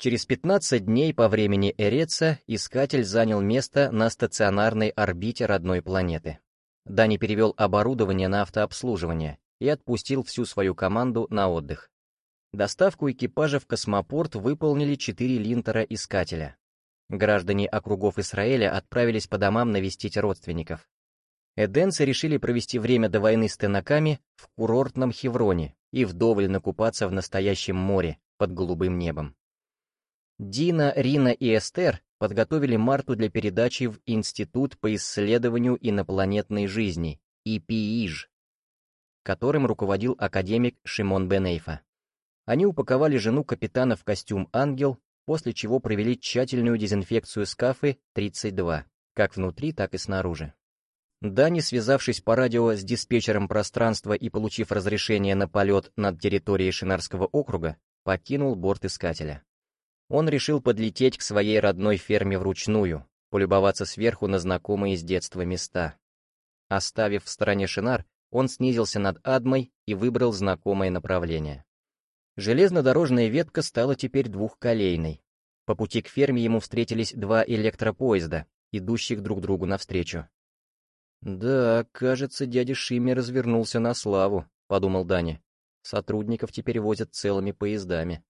Через 15 дней по времени Эреца искатель занял место на стационарной орбите родной планеты. Дани перевел оборудование на автообслуживание и отпустил всю свою команду на отдых. Доставку экипажа в космопорт выполнили четыре линтера-искателя. Граждане округов Израиля отправились по домам навестить родственников. Эденцы решили провести время до войны с тенаками в курортном Хевроне и вдоволь накупаться в настоящем море под голубым небом. Дина, Рина и Эстер подготовили Марту для передачи в Институт по исследованию инопланетной жизни, ИПИИЖ, которым руководил академик Шимон Бенейфа. Они упаковали жену капитана в костюм «Ангел», после чего провели тщательную дезинфекцию скафы 32, как внутри, так и снаружи. Дани, связавшись по радио с диспетчером пространства и получив разрешение на полет над территорией Шинарского округа, покинул борт искателя. Он решил подлететь к своей родной ферме вручную, полюбоваться сверху на знакомые с детства места. Оставив в стороне Шинар, он снизился над Адмой и выбрал знакомое направление. Железнодорожная ветка стала теперь двухколейной. По пути к ферме ему встретились два электропоезда, идущих друг другу навстречу. «Да, кажется, дядя Шимми развернулся на славу», — подумал Даня. «Сотрудников теперь возят целыми поездами».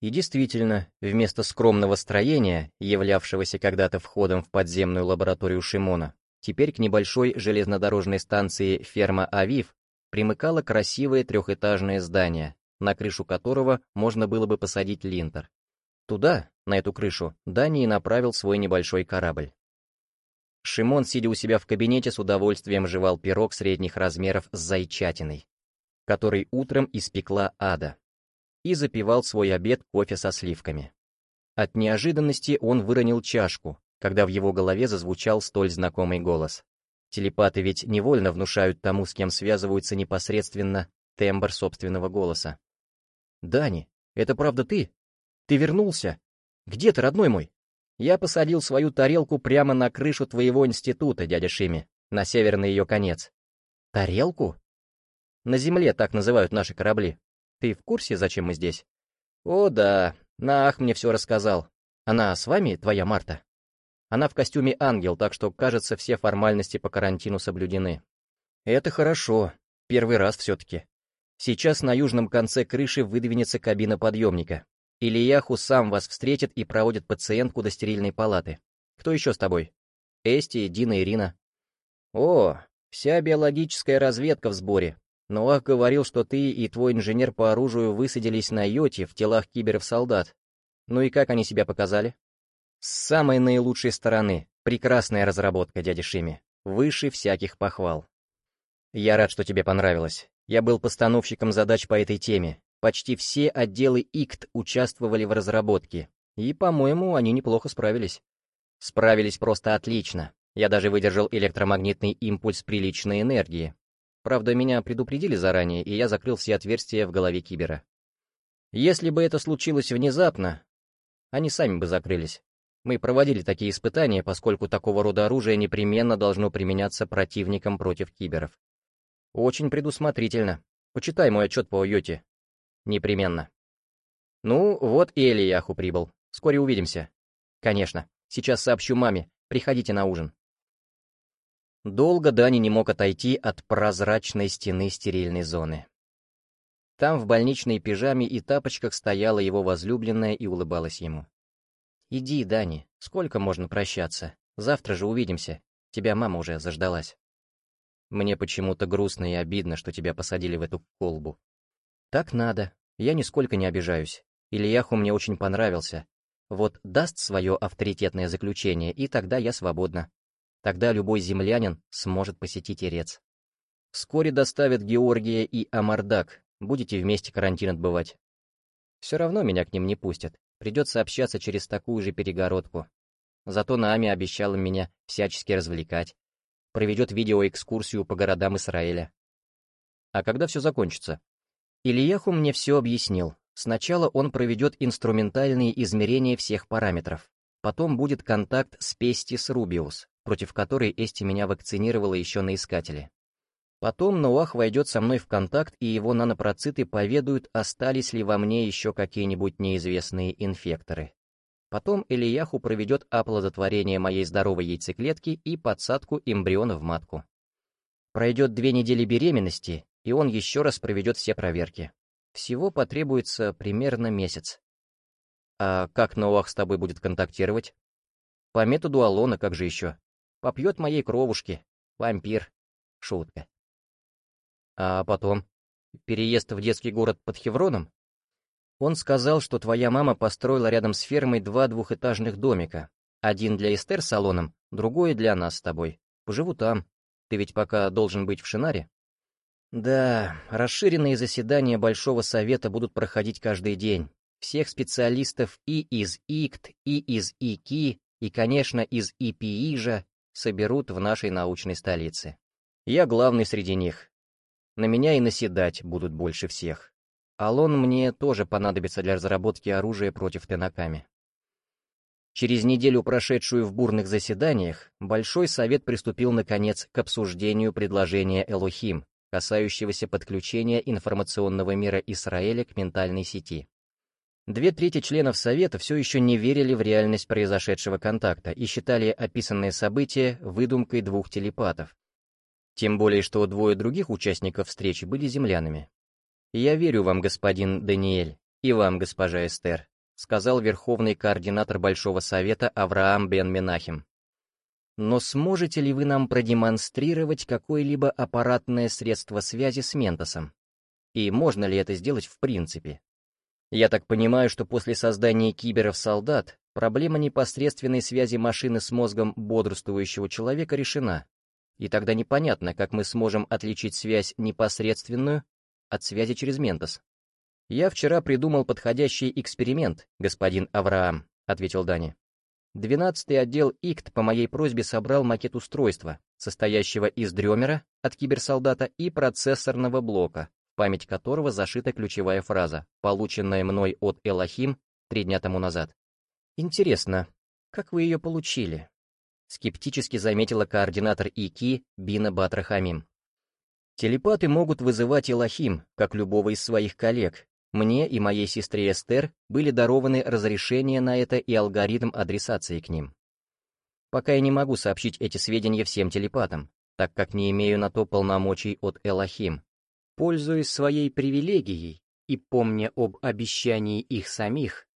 И действительно, вместо скромного строения, являвшегося когда-то входом в подземную лабораторию Шимона, теперь к небольшой железнодорожной станции «Ферма Авив» примыкало красивое трехэтажное здание, на крышу которого можно было бы посадить линтер. Туда, на эту крышу, Дани направил свой небольшой корабль. Шимон, сидя у себя в кабинете, с удовольствием жевал пирог средних размеров с зайчатиной, который утром испекла ада, и запивал свой обед кофе со сливками. От неожиданности он выронил чашку, когда в его голове зазвучал столь знакомый голос. Телепаты ведь невольно внушают тому, с кем связываются непосредственно, тембр собственного голоса. «Дани, это правда ты? Ты вернулся? Где ты, родной мой?» Я посадил свою тарелку прямо на крышу твоего института, дядя Шими, на северный ее конец. Тарелку? На земле так называют наши корабли. Ты в курсе, зачем мы здесь? О, да, Наах мне все рассказал. Она с вами, твоя Марта? Она в костюме ангел, так что, кажется, все формальности по карантину соблюдены. Это хорошо. Первый раз все-таки. Сейчас на южном конце крыши выдвинется кабина подъемника. Ильяху сам вас встретит и проводит пациентку до стерильной палаты. Кто еще с тобой? Эсти, Дина, Ирина. О, вся биологическая разведка в сборе. Ноах говорил, что ты и твой инженер по оружию высадились на йоте в телах киберов-солдат. Ну и как они себя показали? С самой наилучшей стороны. Прекрасная разработка, дядя Шими. Выше всяких похвал. Я рад, что тебе понравилось. Я был постановщиком задач по этой теме, Почти все отделы ИКТ участвовали в разработке, и, по-моему, они неплохо справились. Справились просто отлично. Я даже выдержал электромагнитный импульс приличной энергии. Правда, меня предупредили заранее, и я закрыл все отверстия в голове кибера. Если бы это случилось внезапно, они сами бы закрылись. Мы проводили такие испытания, поскольку такого рода оружие непременно должно применяться противником против киберов. Очень предусмотрительно. Почитай мой отчет по Йоте. Непременно. Ну, вот и Элияху прибыл. Вскоре увидимся. Конечно. Сейчас сообщу маме. Приходите на ужин. Долго Дани не мог отойти от прозрачной стены стерильной зоны. Там в больничной пижаме и тапочках стояла его возлюбленная и улыбалась ему. «Иди, Дани, сколько можно прощаться? Завтра же увидимся. Тебя мама уже заждалась». «Мне почему-то грустно и обидно, что тебя посадили в эту колбу», так надо. Я нисколько не обижаюсь. Ильяху мне очень понравился. Вот даст свое авторитетное заключение, и тогда я свободна. Тогда любой землянин сможет посетить Ирец. Вскоре доставят Георгия и Амардак. Будете вместе карантин отбывать. Все равно меня к ним не пустят. Придется общаться через такую же перегородку. Зато Наами обещала меня всячески развлекать. Проведет видеоэкскурсию по городам Израиля. А когда все закончится? Ильяху мне все объяснил. Сначала он проведет инструментальные измерения всех параметров. Потом будет контакт с Пестис Рубиус, против которой Эсти меня вакцинировала еще на Искателе. Потом Ноах войдет со мной в контакт, и его нанопроциты поведают, остались ли во мне еще какие-нибудь неизвестные инфекторы. Потом Ильяху проведет оплодотворение моей здоровой яйцеклетки и подсадку эмбриона в матку. Пройдет две недели беременности, и он еще раз проведет все проверки. Всего потребуется примерно месяц. А как Ноах с тобой будет контактировать? По методу Алона, как же еще? Попьет моей кровушки. Вампир. Шутка. А потом? Переезд в детский город под Хевроном? Он сказал, что твоя мама построила рядом с фермой два двухэтажных домика. Один для Эстер с салоном, другой для нас с тобой. Поживу там. Ты ведь пока должен быть в Шинаре? Да, расширенные заседания Большого Совета будут проходить каждый день. Всех специалистов и из ИКТ, и из ИКИ, и, конечно, из ИПИЖа соберут в нашей научной столице. Я главный среди них. На меня и наседать будут больше всех. Алон мне тоже понадобится для разработки оружия против Тенаками. Через неделю, прошедшую в бурных заседаниях, Большой Совет приступил, наконец, к обсуждению предложения Элохим, касающегося подключения информационного мира Израиля к ментальной сети. Две трети членов Совета все еще не верили в реальность произошедшего контакта и считали описанное событие выдумкой двух телепатов. Тем более, что двое других участников встречи были землянами. «Я верю вам, господин Даниэль, и вам, госпожа Эстер», сказал верховный координатор Большого Совета Авраам бен Менахим. Но сможете ли вы нам продемонстрировать какое-либо аппаратное средство связи с Ментосом? И можно ли это сделать в принципе? Я так понимаю, что после создания киберов-солдат проблема непосредственной связи машины с мозгом бодрствующего человека решена, и тогда непонятно, как мы сможем отличить связь непосредственную от связи через Ментос. «Я вчера придумал подходящий эксперимент, господин Авраам», — ответил Дани. Двенадцатый отдел ИКТ по моей просьбе собрал макет устройства, состоящего из дремера от киберсолдата и процессорного блока, память которого зашита ключевая фраза, полученная мной от Элохим три дня тому назад. «Интересно, как вы ее получили?» Скептически заметила координатор ИКИ Бина Батрахамим. Телепаты могут вызывать Элохим, как любого из своих коллег, мне и моей сестре Эстер были дарованы разрешение на это и алгоритм адресации к ним. Пока я не могу сообщить эти сведения всем телепатам, так как не имею на то полномочий от Элохим. Пользуясь своей привилегией и помня об обещании их самих,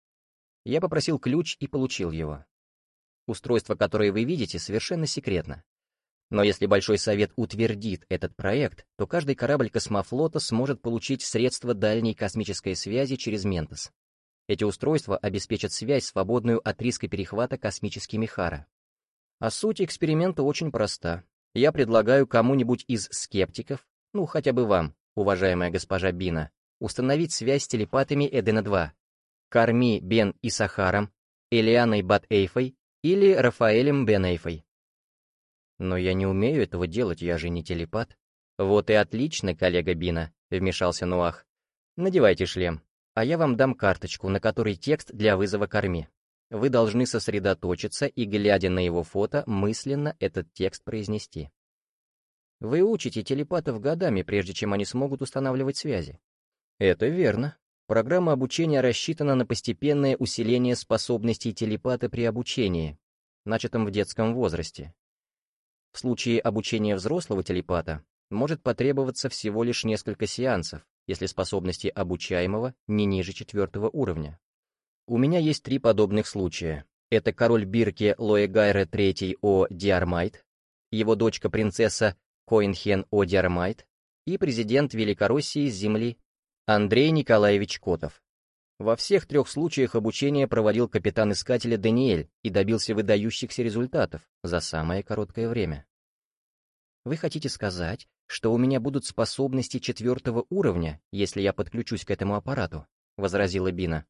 я попросил ключ и получил его. Устройство, которое вы видите, совершенно секретно. Но если Большой Совет утвердит этот проект, то каждый корабль космофлота сможет получить средства дальней космической связи через Ментос. Эти устройства обеспечат связь, свободную от риска перехвата космическими Хара. А суть эксперимента очень проста. Я предлагаю кому-нибудь из скептиков, ну хотя бы вам, уважаемая госпожа Бина, установить связь с телепатами Эдена-2, Карми Бен и Сахаром, Элианой Бат-Эйфой или Рафаэлем Бен Эйфой. «Но я не умею этого делать, я же не телепат». «Вот и отлично, коллега Бина», — вмешался Нуах. «Надевайте шлем, а я вам дам карточку, на которой текст для вызова корми. Вы должны сосредоточиться и, глядя на его фото, мысленно этот текст произнести. Вы учите телепатов годами, прежде чем они смогут устанавливать связи. Это верно. Программа обучения рассчитана на постепенное усиление способностей телепата при обучении, начатом в детском возрасте, в случае обучения взрослого телепата может потребоваться всего лишь несколько сеансов, если способности обучаемого не ниже четвертого уровня. У меня есть три подобных случая. Это король Бирки Лоэгайре III О. Диармайт, его дочка принцесса Коинхен О. Диармайт и президент Великороссии с Земли Андрей Николаевич Котов. Во всех трех случаях обучение проводил капитан Искателя Даниэль и добился выдающихся результатов за самое короткое время. Вы хотите сказать, что у меня будут способности четвертого уровня, если я подключусь к этому аппарату? возразила Бина.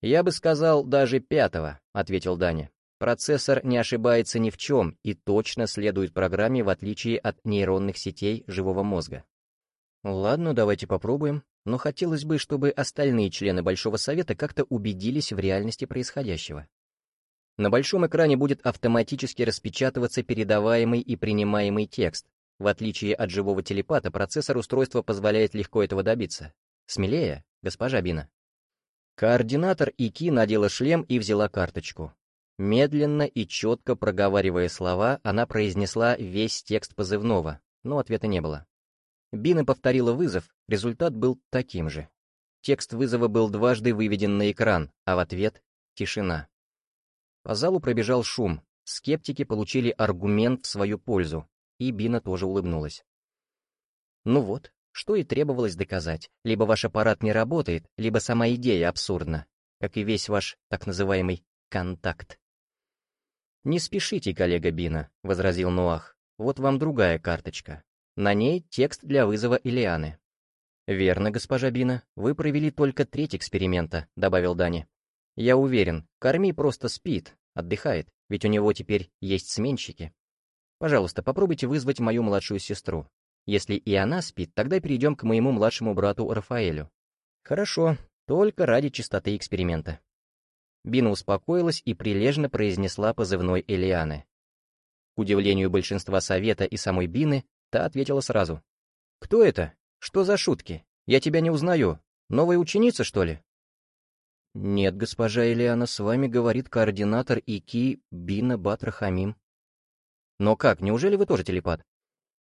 Я бы сказал, даже пятого, ответил Даня. Процессор не ошибается ни в чем и точно следует программе, в отличие от нейронных сетей живого мозга. Ладно, давайте попробуем но хотелось бы, чтобы остальные члены Большого Совета как-то убедились в реальности происходящего. На большом экране будет автоматически распечатываться передаваемый и принимаемый текст, В отличие от живого телепата, процессор устройства позволяет легко этого добиться. Смелее, госпожа Бина. Координатор ИКИ надела шлем и взяла карточку. Медленно и четко проговаривая слова, она произнесла весь текст позывного, но ответа не было. Бина повторила вызов, результат был таким же. Текст вызова был дважды выведен на экран, а в ответ — тишина. По залу пробежал шум, скептики получили аргумент в свою пользу, и Бина тоже улыбнулась. Ну вот, что и требовалось доказать. Либо ваш аппарат не работает, либо сама идея абсурдна, как и весь ваш так называемый контакт. «Не спешите, коллега Бина», — возразил Нуах. «Вот вам другая карточка. На ней текст для вызова Илианы». «Верно, госпожа Бина, вы провели только треть эксперимента», — добавил Дани. «Я уверен, Корми просто спит, отдыхает, ведь у него теперь есть сменщики. Пожалуйста, попробуйте вызвать мою младшую сестру. Если и она спит, тогда перейдем к моему младшему брату Рафаэлю». «Хорошо, только ради чистоты эксперимента». Бина успокоилась и прилежно произнесла позывной Элианы. К удивлению большинства совета и самой Бины, та ответила сразу. «Кто это? Что за шутки? Я тебя не узнаю. Новая ученица, что ли?» «Нет, госпожа Элиана, с вами говорит координатор ИКИ Бина Батрахамим». «Но как, неужели вы тоже телепат?»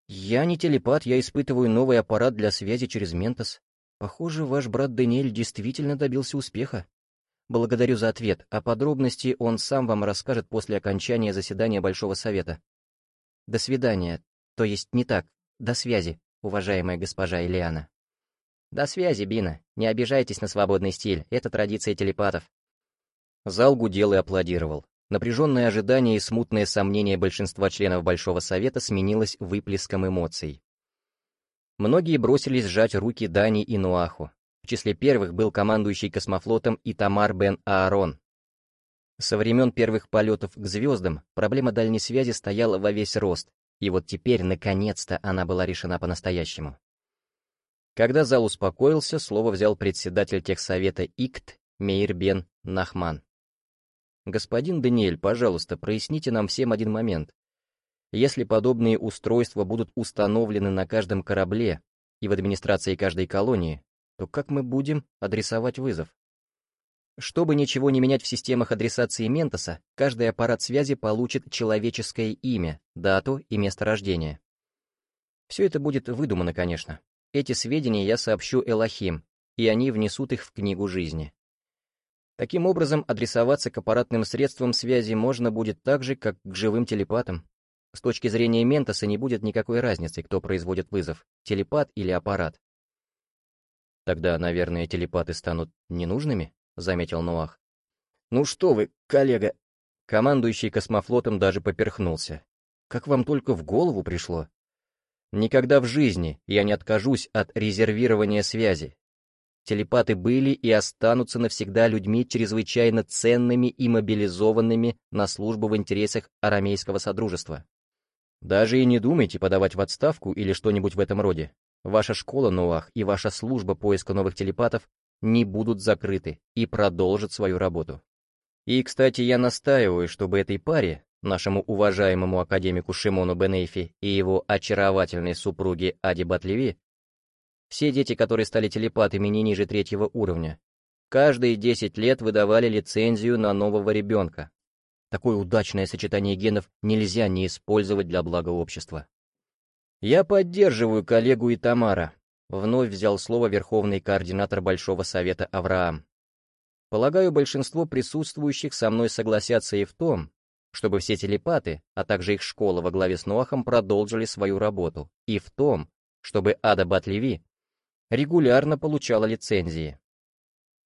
«Я не телепат, я испытываю новый аппарат для связи через Ментос. Похоже, ваш брат Даниэль действительно добился успеха». Благодарю за ответ, а подробности он сам вам расскажет после окончания заседания Большого Совета. До свидания. То есть не так. До связи, уважаемая госпожа Ильяна. До связи, Бина. Не обижайтесь на свободный стиль, это традиция телепатов. Зал гудел и аплодировал. Напряженное ожидание и смутное сомнение большинства членов Большого Совета сменилось выплеском эмоций. Многие бросились сжать руки Дани и Нуаху. В числе первых был командующий космофлотом Итамар Бен Аарон. Со времен первых полетов к звездам проблема дальней связи стояла во весь рост, и вот теперь, наконец-то, она была решена по-настоящему. Когда зал успокоился, слово взял председатель техсовета ИКТ Мейр Бен Нахман. «Господин Даниэль, пожалуйста, проясните нам всем один момент. Если подобные устройства будут установлены на каждом корабле и в администрации каждой колонии, то как мы будем адресовать вызов? Чтобы ничего не менять в системах адресации Ментоса, каждый аппарат связи получит человеческое имя, дату и место рождения. Все это будет выдумано, конечно. Эти сведения я сообщу Элохим, и они внесут их в книгу жизни. Таким образом, адресоваться к аппаратным средствам связи можно будет так же, как к живым телепатам. С точки зрения Ментоса не будет никакой разницы, кто производит вызов, телепат или аппарат. «Тогда, наверное, телепаты станут ненужными?» — заметил Нуах. «Ну что вы, коллега!» Командующий космофлотом даже поперхнулся. «Как вам только в голову пришло?» «Никогда в жизни я не откажусь от резервирования связи. Телепаты были и останутся навсегда людьми чрезвычайно ценными и мобилизованными на службу в интересах арамейского содружества. Даже и не думайте подавать в отставку или что-нибудь в этом роде. Ваша школа Ноах и ваша служба поиска новых телепатов не будут закрыты и продолжат свою работу. И, кстати, я настаиваю, чтобы этой паре, нашему уважаемому академику Шимону Бенейфи и его очаровательной супруге Ади Батлеви, все дети, которые стали телепатами не ниже третьего уровня, каждые 10 лет выдавали лицензию на нового ребенка. Такое удачное сочетание генов нельзя не использовать для блага общества. «Я поддерживаю коллегу Итамара», — вновь взял слово верховный координатор Большого Совета Авраам. «Полагаю, большинство присутствующих со мной согласятся и в том, чтобы все телепаты, а также их школа во главе с Ноахом продолжили свою работу, и в том, чтобы Ада Батлеви регулярно получала лицензии.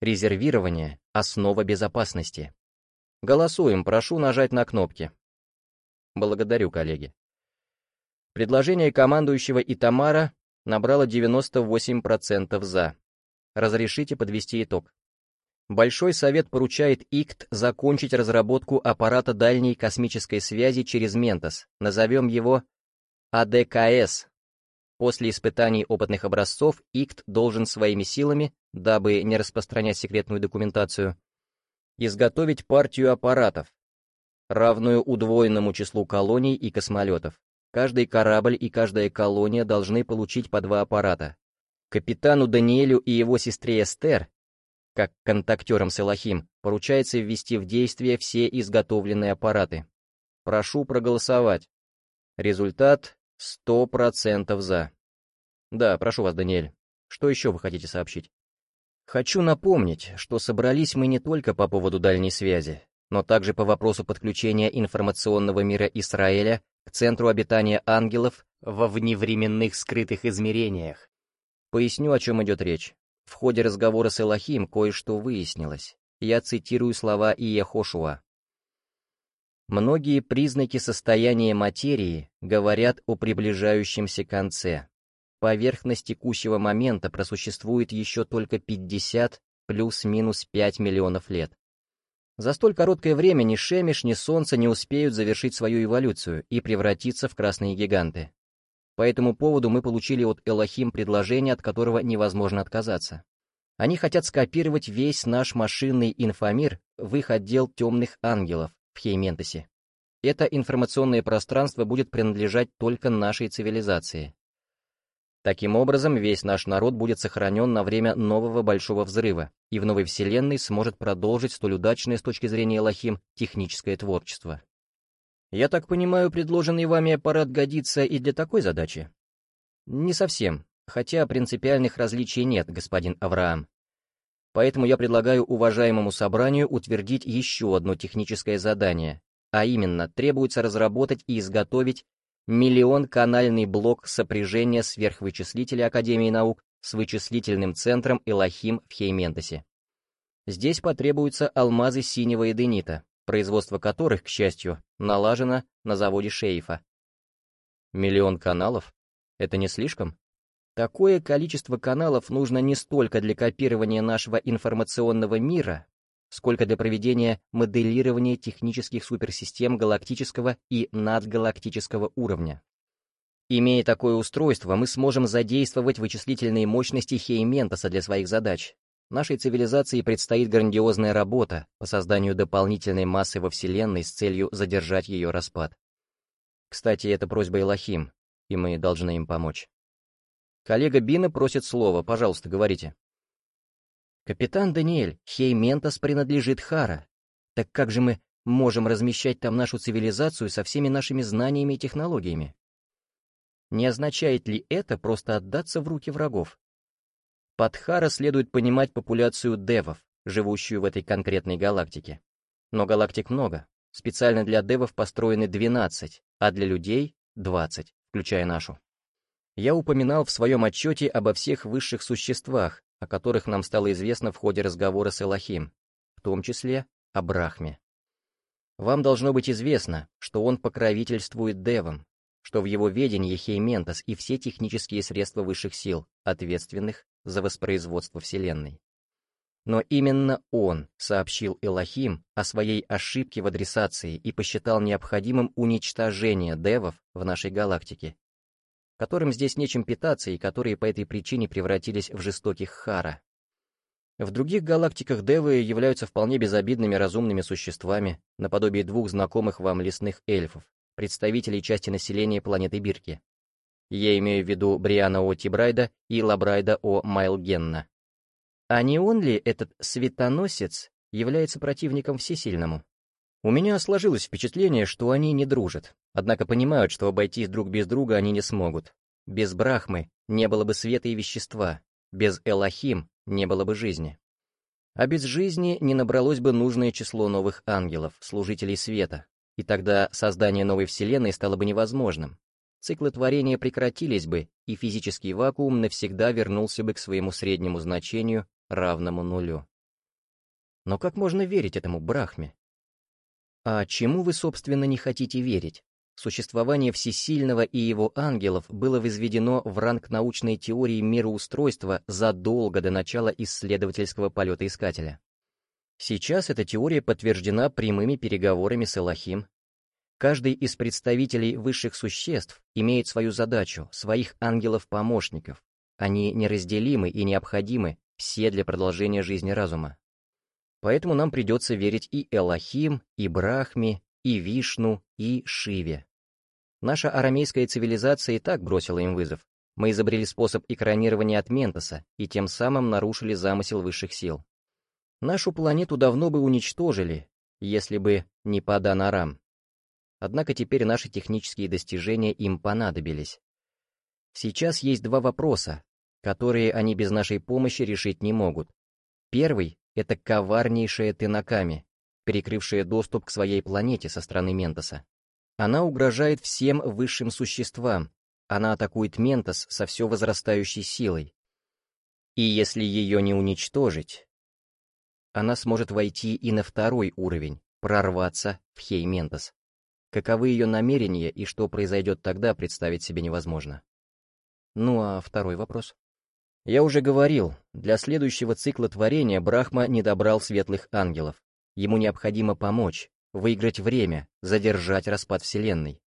Резервирование — основа безопасности. Голосуем, прошу нажать на кнопки. Благодарю, коллеги. Предложение командующего Итамара набрало 98% «за». Разрешите подвести итог. Большой совет поручает ИКТ закончить разработку аппарата дальней космической связи через Ментос, назовем его АДКС. После испытаний опытных образцов ИКТ должен своими силами, дабы не распространять секретную документацию, изготовить партию аппаратов, равную удвоенному числу колоний и космолетов, Каждый корабль и каждая колония должны получить по два аппарата. Капитану Даниэлю и его сестре Эстер, как контактерам с поручается ввести в действие все изготовленные аппараты. Прошу проголосовать. Результат 100% за. Да, прошу вас, Даниэль. Что еще вы хотите сообщить? Хочу напомнить, что собрались мы не только по поводу дальней связи, но также по вопросу подключения информационного мира Израиля к центру обитания ангелов во вневременных скрытых измерениях. Поясню, о чем идет речь. В ходе разговора с Элохим кое-что выяснилось. Я цитирую слова Иехошуа. Многие признаки состояния материи говорят о приближающемся конце. Поверхность текущего момента просуществует еще только 50 плюс-минус 5 миллионов лет. За столь короткое время ни Шемиш, ни Солнце не успеют завершить свою эволюцию и превратиться в красные гиганты. По этому поводу мы получили от Элохим предложение, от которого невозможно отказаться. Они хотят скопировать весь наш машинный инфомир в их отдел темных ангелов в Хейментосе. Это информационное пространство будет принадлежать только нашей цивилизации. Таким образом, весь наш народ будет сохранен на время нового большого взрыва, и в новой вселенной сможет продолжить столь удачное с точки зрения Элохим техническое творчество. Я так понимаю, предложенный вами аппарат годится и для такой задачи? Не совсем, хотя принципиальных различий нет, господин Авраам. Поэтому я предлагаю уважаемому собранию утвердить еще одно техническое задание, а именно требуется разработать и изготовить миллион канальный блок сопряжения сверхвычислителя Академии наук с вычислительным центром Элохим в Хейментосе. Здесь потребуются алмазы синего эденита, производство которых, к счастью, налажено на заводе Шейфа. Миллион каналов? Это не слишком? Такое количество каналов нужно не столько для копирования нашего информационного мира, сколько для проведения моделирования технических суперсистем галактического и надгалактического уровня. Имея такое устройство, мы сможем задействовать вычислительные мощности Хейментоса для своих задач. Нашей цивилизации предстоит грандиозная работа по созданию дополнительной массы во Вселенной с целью задержать ее распад. Кстати, это просьба Элохим, и мы должны им помочь. Коллега Бина просит слова, пожалуйста, говорите. «Капитан Даниэль, Хейментос принадлежит Хара. Так как же мы можем размещать там нашу цивилизацию со всеми нашими знаниями и технологиями? Не означает ли это просто отдаться в руки врагов? Под Хара следует понимать популяцию девов, живущую в этой конкретной галактике. Но галактик много. Специально для девов построены 12, а для людей — 20, включая нашу. Я упоминал в своем отчете обо всех высших существах, о которых нам стало известно в ходе разговора с Элохим, в том числе о Брахме. Вам должно быть известно, что он покровительствует девам, что в его ведении Хейментос и все технические средства высших сил, ответственных за воспроизводство Вселенной. Но именно он сообщил Элохим о своей ошибке в адресации и посчитал необходимым уничтожение девов в нашей галактике которым здесь нечем питаться и которые по этой причине превратились в жестоких хара. В других галактиках девы являются вполне безобидными разумными существами, наподобие двух знакомых вам лесных эльфов, представителей части населения планеты Бирки. Я имею в виду Бриана О. Тибрайда и Лабрайда О. Майлгенна. А не он ли этот светоносец является противником всесильному? У меня сложилось впечатление, что они не дружат, однако понимают, что обойтись друг без друга они не смогут. Без Брахмы не было бы света и вещества, без Элохим не было бы жизни. А без жизни не набралось бы нужное число новых ангелов, служителей света, и тогда создание новой вселенной стало бы невозможным. Циклы творения прекратились бы, и физический вакуум навсегда вернулся бы к своему среднему значению, равному нулю. Но как можно верить этому Брахме? А чему вы, собственно, не хотите верить? Существование Всесильного и его ангелов было возведено в ранг научной теории мироустройства задолго до начала исследовательского полета Искателя. Сейчас эта теория подтверждена прямыми переговорами с Элохим. Каждый из представителей высших существ имеет свою задачу, своих ангелов-помощников. Они неразделимы и необходимы все для продолжения жизни разума. Поэтому нам придется верить и Элохим, и Брахме, и Вишну, и Шиве. Наша арамейская цивилизация и так бросила им вызов. Мы изобрели способ экранирования от Ментоса и тем самым нарушили замысел высших сил. Нашу планету давно бы уничтожили, если бы не Паданарам. Однако теперь наши технические достижения им понадобились. Сейчас есть два вопроса, которые они без нашей помощи решить не могут. Первый — это коварнейшая Тенаками, перекрывшая доступ к своей планете со стороны Ментоса. Она угрожает всем высшим существам, она атакует Ментос со все возрастающей силой. И если ее не уничтожить, она сможет войти и на второй уровень, прорваться в Хей-Ментос. Каковы ее намерения и что произойдет тогда, представить себе невозможно. Ну а второй вопрос? Я уже говорил, для следующего цикла творения Брахма не добрал светлых ангелов. Ему необходимо помочь, выиграть время, задержать распад Вселенной.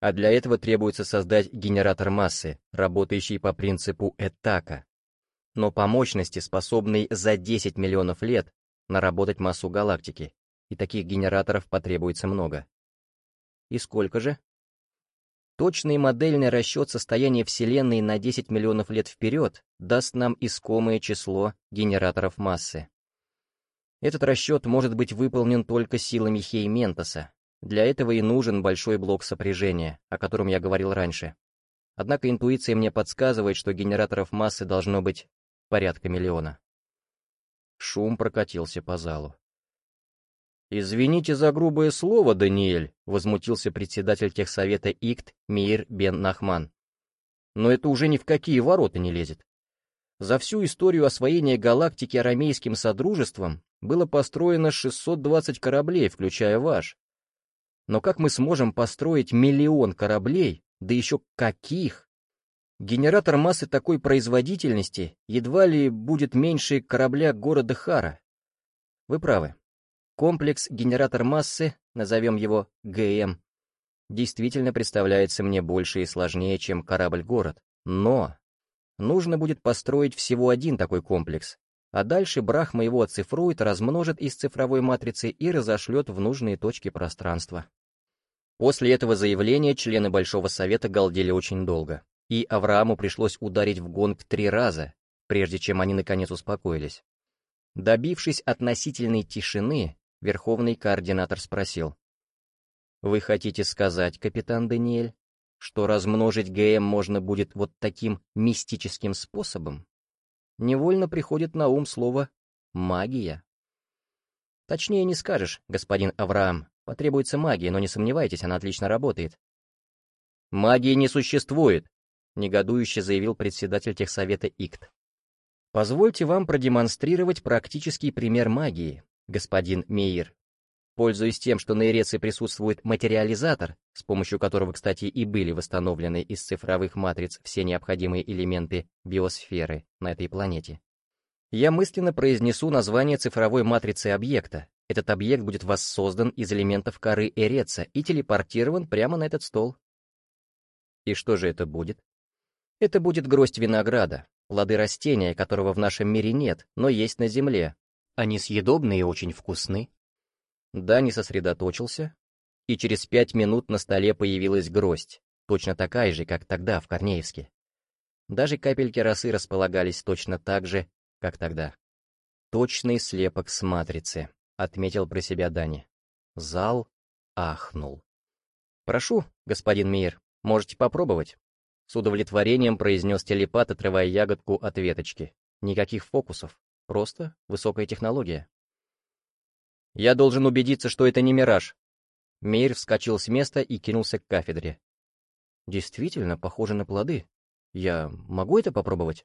А для этого требуется создать генератор массы, работающий по принципу Этака, но по мощности способный за 10 миллионов лет наработать массу галактики, и таких генераторов потребуется много. И сколько же? Точный модельный расчет состояния Вселенной на 10 миллионов лет вперед даст нам искомое число генераторов массы. Этот расчет может быть выполнен только силами Хейментоса. Для этого и нужен большой блок сопряжения, о котором я говорил раньше. Однако интуиция мне подсказывает, что генераторов массы должно быть порядка миллиона. Шум прокатился по залу. «Извините за грубое слово, Даниэль», — возмутился председатель техсовета ИКТ Мир Бен Нахман. «Но это уже ни в какие ворота не лезет. За всю историю освоения галактики арамейским содружеством было построено 620 кораблей, включая ваш. Но как мы сможем построить миллион кораблей, да еще каких? Генератор массы такой производительности едва ли будет меньше корабля города Хара. Вы правы. Комплекс генератор массы, назовем его ГМ, действительно представляется мне больше и сложнее, чем корабль-город. Но нужно будет построить всего один такой комплекс, а дальше Брахма его оцифрует, размножит из цифровой матрицы и разошлет в нужные точки пространства. После этого заявления члены Большого Совета галдели очень долго, и Аврааму пришлось ударить в гонг три раза, прежде чем они наконец успокоились. Добившись относительной тишины, Верховный координатор спросил. «Вы хотите сказать, капитан Даниэль, что размножить ГМ можно будет вот таким мистическим способом?» Невольно приходит на ум слово «магия». Точнее не скажешь, господин Авраам, потребуется магия, но не сомневайтесь, она отлично работает. «Магии не существует», — негодующе заявил председатель техсовета ИКТ. «Позвольте вам продемонстрировать практический пример магии, господин Мейер. Пользуясь тем, что на Иреце присутствует материализатор, с помощью которого, кстати, и были восстановлены из цифровых матриц все необходимые элементы биосферы на этой планете, я мысленно произнесу название цифровой матрицы объекта. Этот объект будет воссоздан из элементов коры Эреца и телепортирован прямо на этот стол. И что же это будет? Это будет гроздь винограда, плоды растения, которого в нашем мире нет, но есть на Земле, они съедобны и очень вкусны. Дани сосредоточился, и через пять минут на столе появилась гроздь, точно такая же, как тогда в Корнеевске. Даже капельки росы располагались точно так же, как тогда. Точный слепок с матрицы, отметил про себя Дани. Зал ахнул. «Прошу, господин Мейер, можете попробовать», — с удовлетворением произнес телепат, отрывая ягодку от веточки. «Никаких фокусов. Просто высокая технология. Я должен убедиться, что это не мираж. Мейер вскочил с места и кинулся к кафедре. Действительно, похоже на плоды. Я могу это попробовать?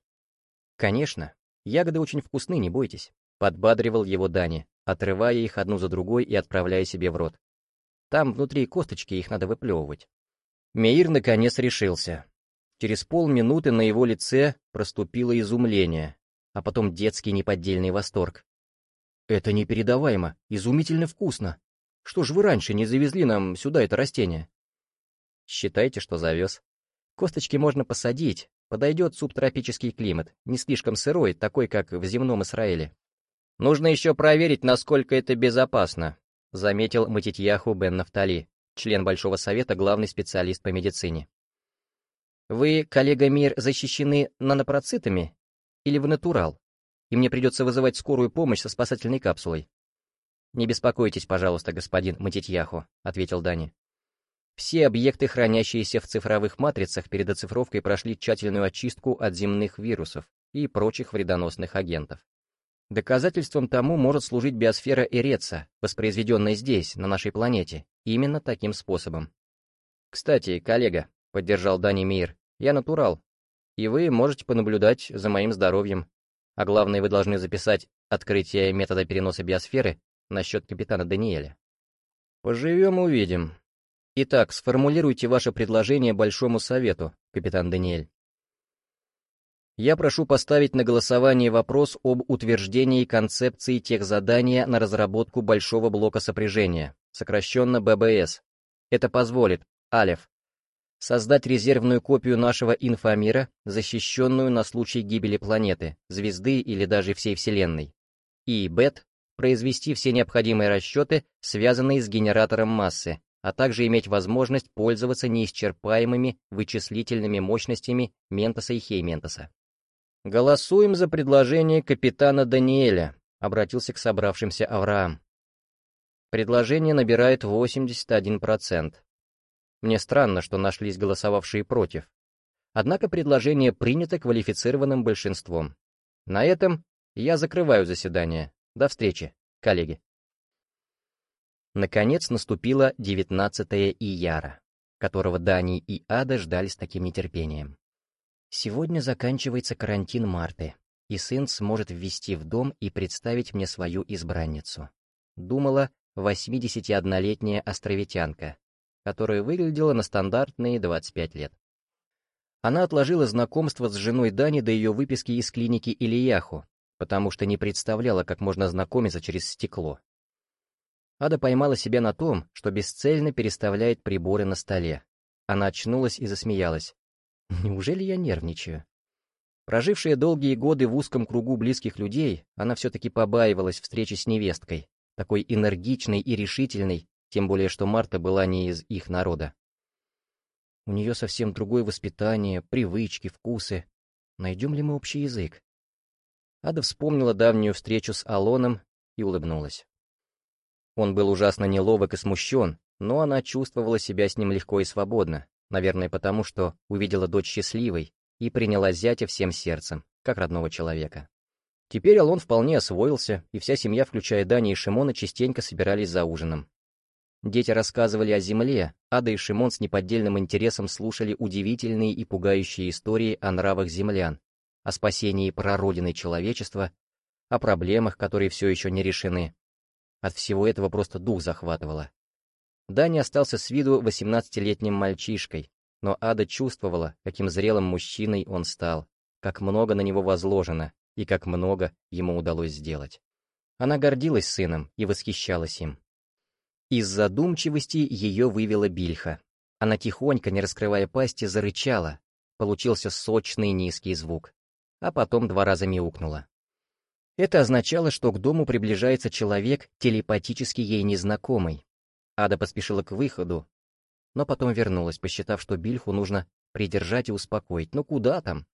Конечно. Ягоды очень вкусны, не бойтесь. Подбадривал его Дани, отрывая их одну за другой и отправляя себе в рот. Там внутри косточки, их надо выплевывать. Мейер наконец решился. Через полминуты на его лице проступило изумление, а потом детский неподдельный восторг. «Это непередаваемо, изумительно вкусно. Что ж вы раньше не завезли нам сюда это растение?» «Считайте, что завез. Косточки можно посадить, подойдет субтропический климат, не слишком сырой, такой, как в земном Израиле. Нужно еще проверить, насколько это безопасно», — заметил Матитьяху бен Нафтали, член Большого Совета, главный специалист по медицине. «Вы, коллега Мир, защищены нанопроцитами? Или вы натурал? И мне придется вызывать скорую помощь со спасательной капсулой?» «Не беспокойтесь, пожалуйста, господин Матитьяху», — ответил Дани. Все объекты, хранящиеся в цифровых матрицах, перед оцифровкой прошли тщательную очистку от земных вирусов и прочих вредоносных агентов. Доказательством тому может служить биосфера Эреца, воспроизведенная здесь, на нашей планете, именно таким способом. «Кстати, коллега», — поддержал Дани Мейер, — «я натурал, и вы можете понаблюдать за моим здоровьем. А главное, вы должны записать открытие метода переноса биосферы насчет капитана Даниэля». «Поживем, увидим», Итак, сформулируйте ваше предложение Большому Совету, капитан Даниэль. Я прошу поставить на голосование вопрос об утверждении концепции тех задания на разработку большого блока сопряжения, сокращенно ББС. Это позволит, Алев, создать резервную копию нашего инфомира, защищенную на случай гибели планеты, звезды или даже всей Вселенной. И, Бет, произвести все необходимые расчеты, связанные с генератором массы, а также иметь возможность пользоваться неисчерпаемыми вычислительными мощностями Ментоса и Хейментоса. «Голосуем за предложение капитана Даниэля», — обратился к собравшимся Авраам. Предложение набирает 81%. Мне странно, что нашлись голосовавшие против. Однако предложение принято квалифицированным большинством. На этом я закрываю заседание. До встречи, коллеги. Наконец наступило 19 ияра, которого Дани и Ада ждали с таким нетерпением. Сегодня заканчивается карантин Марты, и сын сможет ввести в дом и представить мне свою избранницу. Думала 81-летняя островитянка, которая выглядела на стандартные 25 лет. Она отложила знакомство с женой Дани до ее выписки из клиники Ильяху, потому что не представляла, как можно знакомиться через стекло. Ада поймала себя на том, что бесцельно переставляет приборы на столе. Она очнулась и засмеялась. «Неужели я нервничаю?» Прожившая долгие годы в узком кругу близких людей, она все-таки побаивалась встречи с невесткой, такой энергичной и решительной, тем более что Марта была не из их народа. У нее совсем другое воспитание, привычки, вкусы. Найдем ли мы общий язык? Ада вспомнила давнюю встречу с Алоном и улыбнулась. Он был ужасно неловок и смущен, но она чувствовала себя с ним легко и свободно, наверное, потому что увидела дочь счастливой и приняла зятя всем сердцем, как родного человека. Теперь Алон вполне освоился, и вся семья, включая Дани и Шимона, частенько собирались за ужином. Дети рассказывали о земле, Ада и Шимон с неподдельным интересом слушали удивительные и пугающие истории о нравах землян, о спасении прародины человечества, о проблемах, которые все еще не решены, от всего этого просто дух захватывало. Дани остался с виду восемнадцатилетним мальчишкой, но Ада чувствовала, каким зрелым мужчиной он стал, как много на него возложено и как много ему удалось сделать. Она гордилась сыном и восхищалась им. Из задумчивости ее вывела Бильха. Она тихонько, не раскрывая пасти, зарычала. Получился сочный низкий звук. А потом два раза мяукнула. Это означало, что к дому приближается человек, телепатически ей незнакомый. Ада поспешила к выходу, но потом вернулась, посчитав, что Бильху нужно придержать и успокоить. Ну куда там?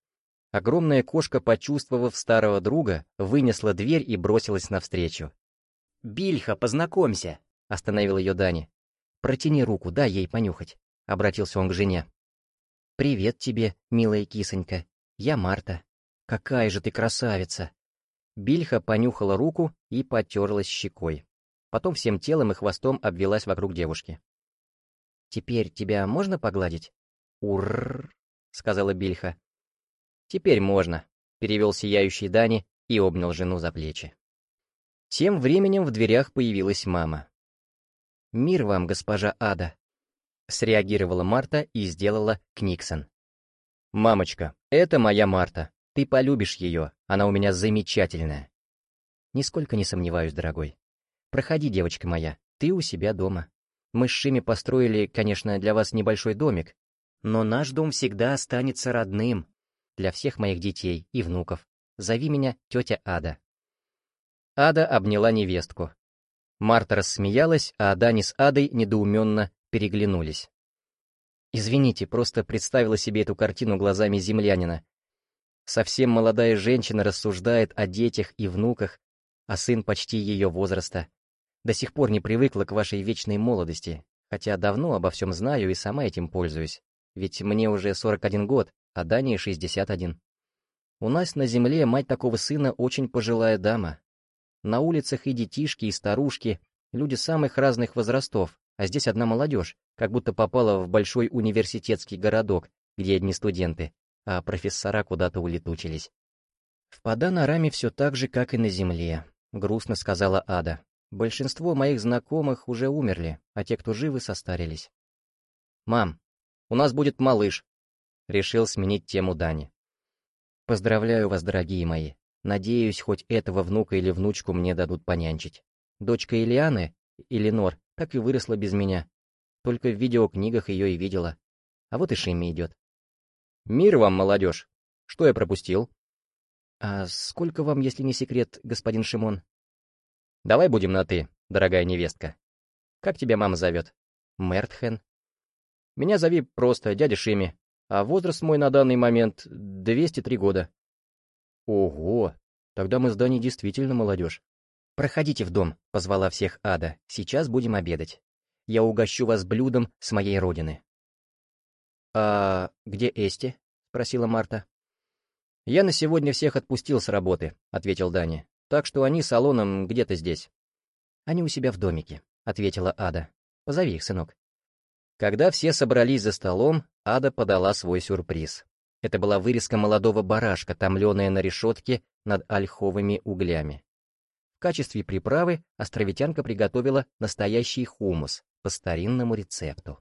Огромная кошка, почувствовав старого друга, вынесла дверь и бросилась навстречу. «Бильха, познакомься!» — остановил ее Дани. «Протяни руку, дай ей понюхать», — обратился он к жене. «Привет тебе, милая кисонька. Я Марта. Какая же ты красавица!» Бильха понюхала руку и потерлась щекой. Потом всем телом и хвостом обвелась вокруг девушки. «Теперь тебя можно погладить?» «Урррр», — сказала Бильха. «Теперь можно», — перевел сияющий Дани и обнял жену за плечи. Тем временем в дверях появилась мама. «Мир вам, госпожа Ада», — среагировала Марта и сделала Книксон. «Мамочка, это моя Марта. Ты полюбишь ее, она у меня замечательная. Нисколько не сомневаюсь, дорогой. Проходи, девочка моя, ты у себя дома. Мы с Шими построили, конечно, для вас небольшой домик, но наш дом всегда останется родным для всех моих детей и внуков. Зови меня тетя Ада. Ада обняла невестку. Марта рассмеялась, а Дани с Адой недоуменно переглянулись. Извините, просто представила себе эту картину глазами землянина. Совсем молодая женщина рассуждает о детях и внуках, а сын почти ее возраста. До сих пор не привыкла к вашей вечной молодости, хотя давно обо всем знаю и сама этим пользуюсь. Ведь мне уже 41 год, а Дании 61. У нас на земле мать такого сына очень пожилая дама. На улицах и детишки, и старушки, люди самых разных возрастов, а здесь одна молодежь, как будто попала в большой университетский городок, где одни студенты, а профессора куда-то улетучились. «В Паданараме все так же, как и на земле», — грустно сказала Ада. «Большинство моих знакомых уже умерли, а те, кто живы, состарились». «Мам, у нас будет малыш», — решил сменить тему Дани. «Поздравляю вас, дорогие мои. Надеюсь, хоть этого внука или внучку мне дадут понянчить. Дочка Ильяны, Эленор, так и выросла без меня. Только в видеокнигах ее и видела. А вот и Шимми идет. «Мир вам, молодежь! Что я пропустил?» «А сколько вам, если не секрет, господин Шимон?» «Давай будем на «ты», дорогая невестка. Как тебя мама зовет?» «Мертхен». «Меня зови просто дядя Шими, а возраст мой на данный момент 203 года». «Ого! Тогда мы с Даней действительно молодежь». «Проходите в дом», — позвала всех Ада. «Сейчас будем обедать. Я угощу вас блюдом с моей родины». «А где Эсти?» — спросила Марта. «Я на сегодня всех отпустил с работы», — ответил Дани. «Так что они с Алоном где-то здесь». «Они у себя в домике», — ответила Ада. «Позови их, сынок». Когда все собрались за столом, Ада подала свой сюрприз. Это была вырезка молодого барашка, томленая на решетке над ольховыми углями. В качестве приправы островитянка приготовила настоящий хумус по старинному рецепту.